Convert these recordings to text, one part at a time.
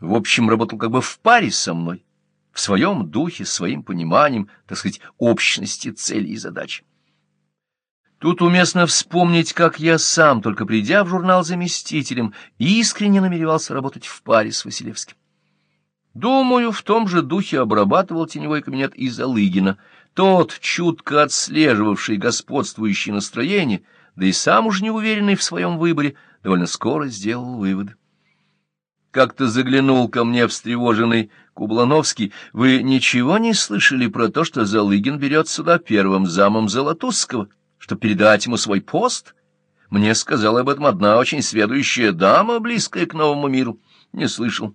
В общем, работал как бы в паре со мной, в своем духе, своим пониманием, так сказать, общности целей и задач. Тут уместно вспомнить, как я сам, только придя в журнал заместителем, искренне намеревался работать в паре с Василевским. Думаю, в том же духе обрабатывал теневой кабинет и Залыгина. Тот, чутко отслеживавший господствующее настроение, да и сам уж неуверенный в своем выборе, довольно скоро сделал выводы. Как-то заглянул ко мне встревоженный Кублановский. Вы ничего не слышали про то, что Залыгин берет сюда первым замом Золотузского, чтобы передать ему свой пост? Мне сказала об этом одна очень сведущая дама, близкая к новому миру. Не слышал.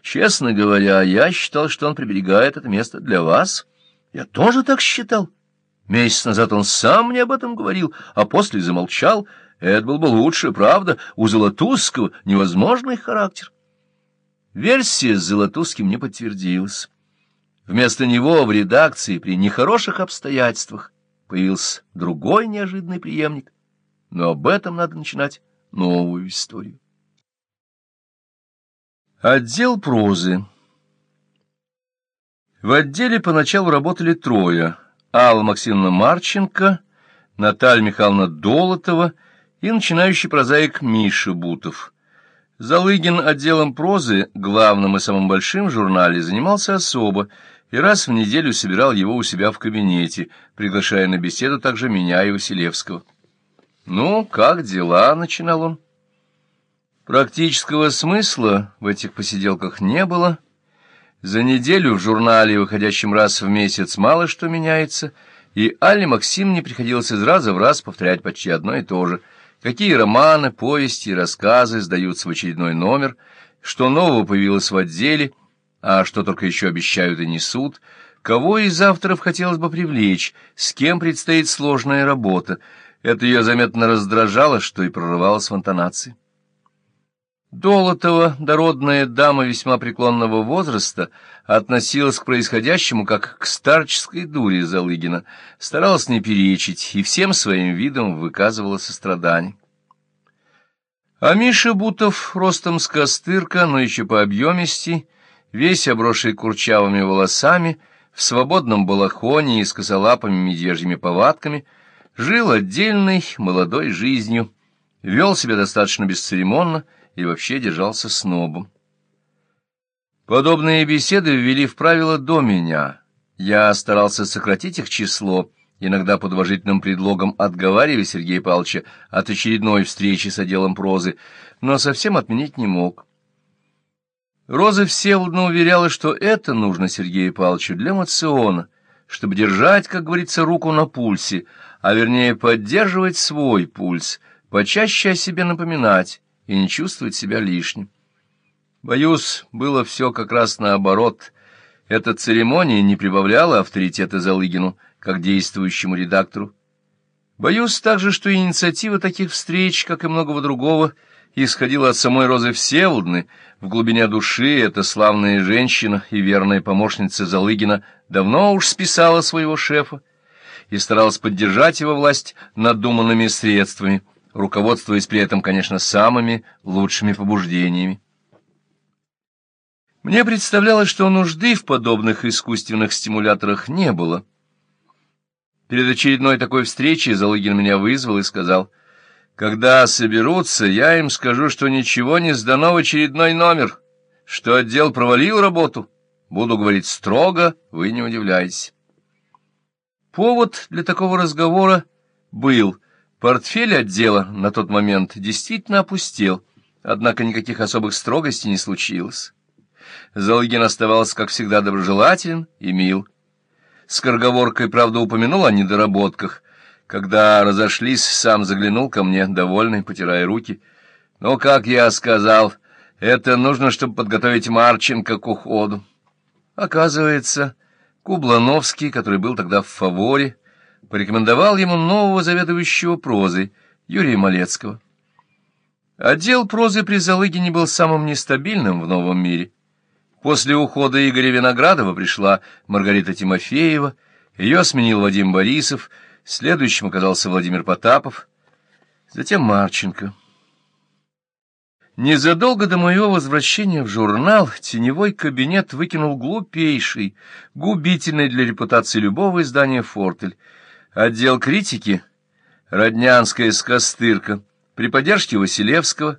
Честно говоря, я считал, что он приберегает это место для вас. Я тоже так считал. Месяц назад он сам мне об этом говорил, а после замолчал. Это был бы лучше, правда, у Золотузского невозможный характер. Версия с Золотузским не подтвердилась. Вместо него в редакции при нехороших обстоятельствах появился другой неожиданный преемник. Но об этом надо начинать новую историю. Отдел прозы В отделе поначалу работали трое. Алла Максимовна Марченко, Наталья Михайловна Долотова и начинающий прозаик Миша Бутов. Залыгин отделом прозы, главным и самым большим в журнале, занимался особо и раз в неделю собирал его у себя в кабинете, приглашая на беседу также меня и Василевского. «Ну, как дела?» — начинал он. Практического смысла в этих посиделках не было. За неделю в журнале, выходящем раз в месяц, мало что меняется, и Алле Максимовне приходилось из раза в раз повторять почти одно и то же. Какие романы, повести и рассказы сдаются в очередной номер, что нового появилось в отделе, а что только еще обещают и несут, кого из авторов хотелось бы привлечь, с кем предстоит сложная работа. Это ее заметно раздражало, что и прорывалось в интонации. Долотова, дородная дама весьма преклонного возраста, относилась к происходящему как к старческой дуре Залыгина, старалась не перечить и всем своим видом выказывала сострадание. А Миша Бутов, ростом с костырка, но еще по объемисти, весь обросший курчавыми волосами, в свободном балахоне и с косолапыми медвежьими повадками, жил отдельной молодой жизнью, вел себя достаточно бесцеремонно, и вообще держался снобом. Подобные беседы ввели в правило до меня. Я старался сократить их число, иногда под уважительным предлогом отговаривая Сергея Павловича от очередной встречи с отделом прозы, но совсем отменить не мог. Роза Всеволодна уверяла, что это нужно Сергею Павловичу для мациона, чтобы держать, как говорится, руку на пульсе, а вернее поддерживать свой пульс, почаще о себе напоминать, и не чувствовать себя лишним. Боюсь, было все как раз наоборот. Эта церемония не прибавляла авторитета Залыгину, как действующему редактору. Боюсь также, что инициатива таких встреч, как и многого другого, исходила от самой Розы Всеволодны. В глубине души эта славная женщина и верная помощница Залыгина давно уж списала своего шефа и старалась поддержать его власть надуманными средствами — руководствуясь при этом, конечно, самыми лучшими побуждениями. Мне представлялось, что нужды в подобных искусственных стимуляторах не было. Перед очередной такой встречей Залыгин меня вызвал и сказал, «Когда соберутся, я им скажу, что ничего не сдано в очередной номер, что отдел провалил работу. Буду говорить строго, вы не удивляйтесь». Повод для такого разговора был — Портфель отдела на тот момент действительно опустел, однако никаких особых строгостей не случилось. Залыгин оставался, как всегда, доброжелателен и мил. Скороговоркой, правда, упомянул о недоработках. Когда разошлись, сам заглянул ко мне, довольный, потирая руки. «Ну, как я сказал, это нужно, чтобы подготовить Марченко к уходу». Оказывается, Кублановский, который был тогда в фаворе, порекомендовал ему нового заведующего прозой, Юрия Малецкого. Отдел прозы при Залыгине был самым нестабильным в новом мире. После ухода Игоря Виноградова пришла Маргарита Тимофеева, ее сменил Вадим Борисов, следующим оказался Владимир Потапов, затем Марченко. Незадолго до моего возвращения в журнал теневой кабинет выкинул глупейший, губительный для репутации любого издания «Фортель». Отдел критики, Роднянская скостырка, при поддержке Василевского,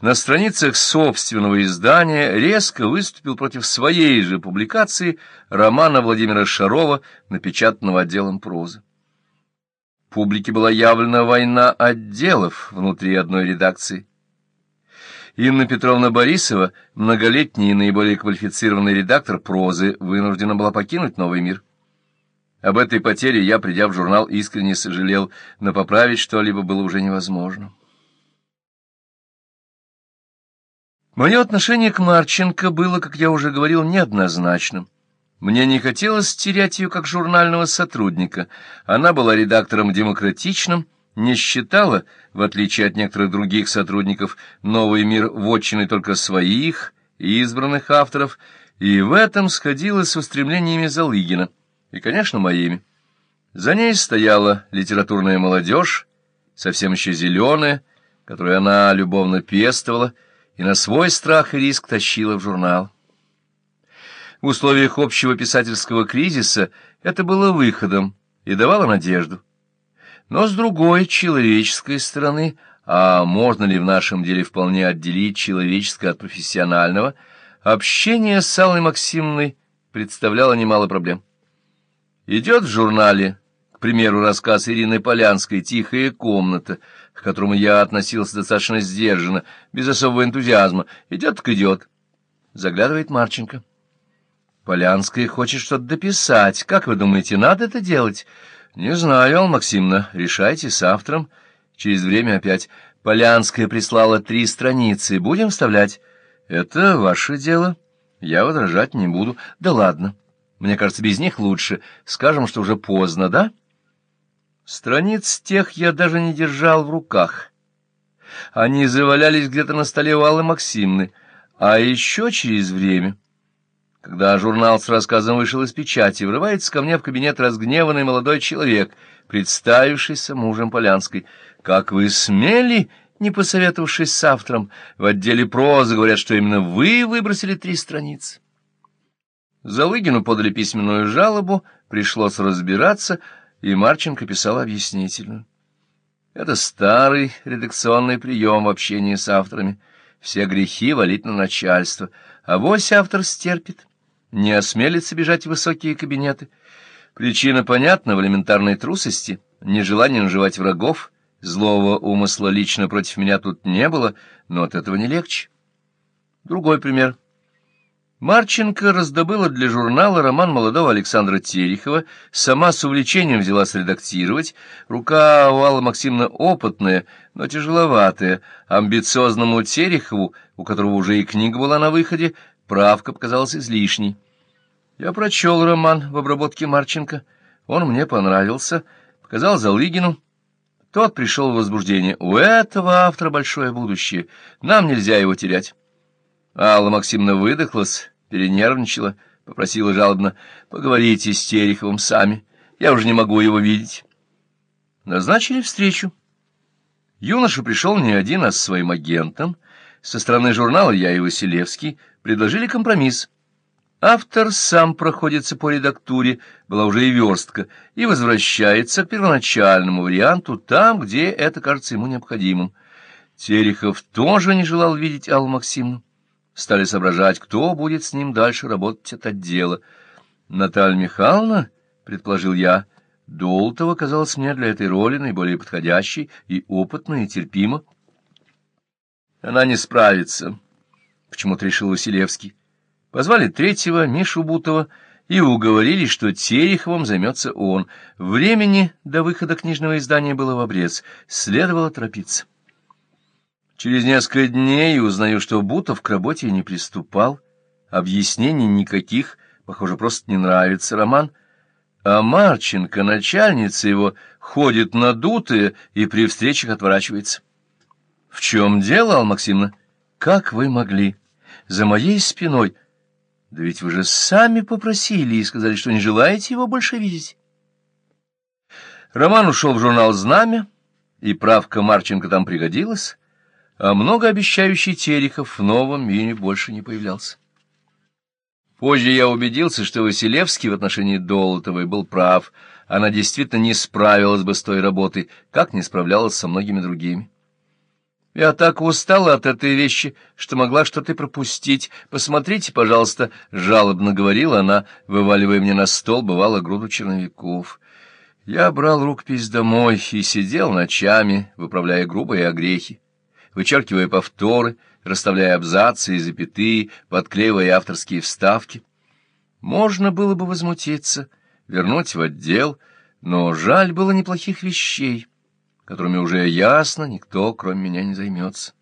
на страницах собственного издания резко выступил против своей же публикации романа Владимира Шарова, напечатанного отделом прозы. Публике была явлена война отделов внутри одной редакции. Инна Петровна Борисова, многолетний и наиболее квалифицированный редактор прозы, вынуждена была покинуть новый мир. Об этой потере я, придя в журнал, искренне сожалел, но поправить что-либо было уже невозможно. Мое отношение к Марченко было, как я уже говорил, неоднозначным. Мне не хотелось терять ее как журнального сотрудника. Она была редактором демократичным, не считала, в отличие от некоторых других сотрудников, новый мир вотчиной только своих и избранных авторов, и в этом сходилась с устремлениями Залыгина, и, конечно, моими. За ней стояла литературная молодежь, совсем еще зеленая, которую она любовно пестовала, и на свой страх и риск тащила в журнал. В условиях общего писательского кризиса это было выходом и давало надежду. Но с другой человеческой стороны, а можно ли в нашем деле вполне отделить человеческое от профессионального, общение с Аллой Максимовной представляло немало проблем. Идет в журнале, к примеру, рассказ Ирины Полянской «Тихая комната», к которому я относился достаточно сдержанно, без особого энтузиазма. Идет так идет. Заглядывает Марченко. Полянская хочет что-то дописать. Как вы думаете, надо это делать? Не знаю, Алла Максимовна, решайте с автором. Через время опять. Полянская прислала три страницы. Будем вставлять? Это ваше дело. Я возражать не буду. Да ладно. Мне кажется, без них лучше. Скажем, что уже поздно, да? Страниц тех я даже не держал в руках. Они завалялись где-то на столе у Аллы Максимны. А еще через время... Когда журнал с рассказом вышел из печати, врывается ко мне в кабинет разгневанный молодой человек, представившийся мужем Полянской. «Как вы смели, не посоветовавшись с автором, в отделе прозы говорят, что именно вы выбросили три страницы?» Залыгину подали письменную жалобу, пришлось разбираться, и Марченко писал объяснительную. Это старый редакционный прием в общении с авторами. Все грехи валить на начальство, а вось автор стерпит не осмелится бежать в высокие кабинеты. Причина понятна в элементарной трусости, нежелание наживать врагов, злого умысла лично против меня тут не было, но от этого не легче. Другой пример. Марченко раздобыла для журнала роман молодого Александра Терехова, сама с увлечением взялась редактировать, рука у Аллы Максимовны опытная, но тяжеловатая, амбициозному Терехову, у которого уже и книга была на выходе, правка показалась излишней. Я прочел роман в обработке Марченко. Он мне понравился. Показал Залыгину. Тот пришел в возбуждение. У этого автора большое будущее. Нам нельзя его терять. Алла Максимовна выдохлась, перенервничала, попросила жалобно. Поговорите с Тереховым сами. Я уже не могу его видеть. Назначили встречу. Юноша пришел не один, а с своим агентом. Со стороны журнала я и Василевский предложили компромисс. Автор сам проходится по редактуре, была уже и верстка, и возвращается к первоначальному варианту там, где это кажется ему необходимым. Терехов тоже не желал видеть Аллу Максимовну. Стали соображать, кто будет с ним дальше работать от отдела. «Наталья Михайловна?» — предположил я. Долтова казалась мне для этой роли наиболее подходящей и опытной, и терпима. «Она не справится», — почему-то решил Василевский. Позвали третьего, Мишу Бутова, и уговорили, что Тереховым займется он. Времени до выхода книжного издания было в обрез, следовало торопиться. Через несколько дней узнаю, что Бутов к работе не приступал, объяснений никаких, похоже, просто не нравится роман, а Марченко, начальница его, ходит надутая и при встречах отворачивается. — В чем дело, Алла Максимовна? — Как вы могли? За моей спиной... Да ведь вы же сами попросили и сказали, что не желаете его больше видеть. Роман ушел в журнал «Знамя», и правка Марченко там пригодилась, а многообещающий Терехов в новом мире больше не появлялся. Позже я убедился, что Василевский в отношении Долотовой был прав. Она действительно не справилась бы с той работой, как не справлялась со многими другими. Я так устала от этой вещи, что могла что-то пропустить. Посмотрите, пожалуйста, — жалобно говорила она, вываливая мне на стол, бывало, груду черновиков. Я брал рукопись домой и сидел ночами, выправляя грубые огрехи, вычеркивая повторы, расставляя абзацы и запятые, подклеивая авторские вставки. Можно было бы возмутиться, вернуть в отдел, но жаль было неплохих вещей, которыми уже ясно никто, кроме меня, не займется.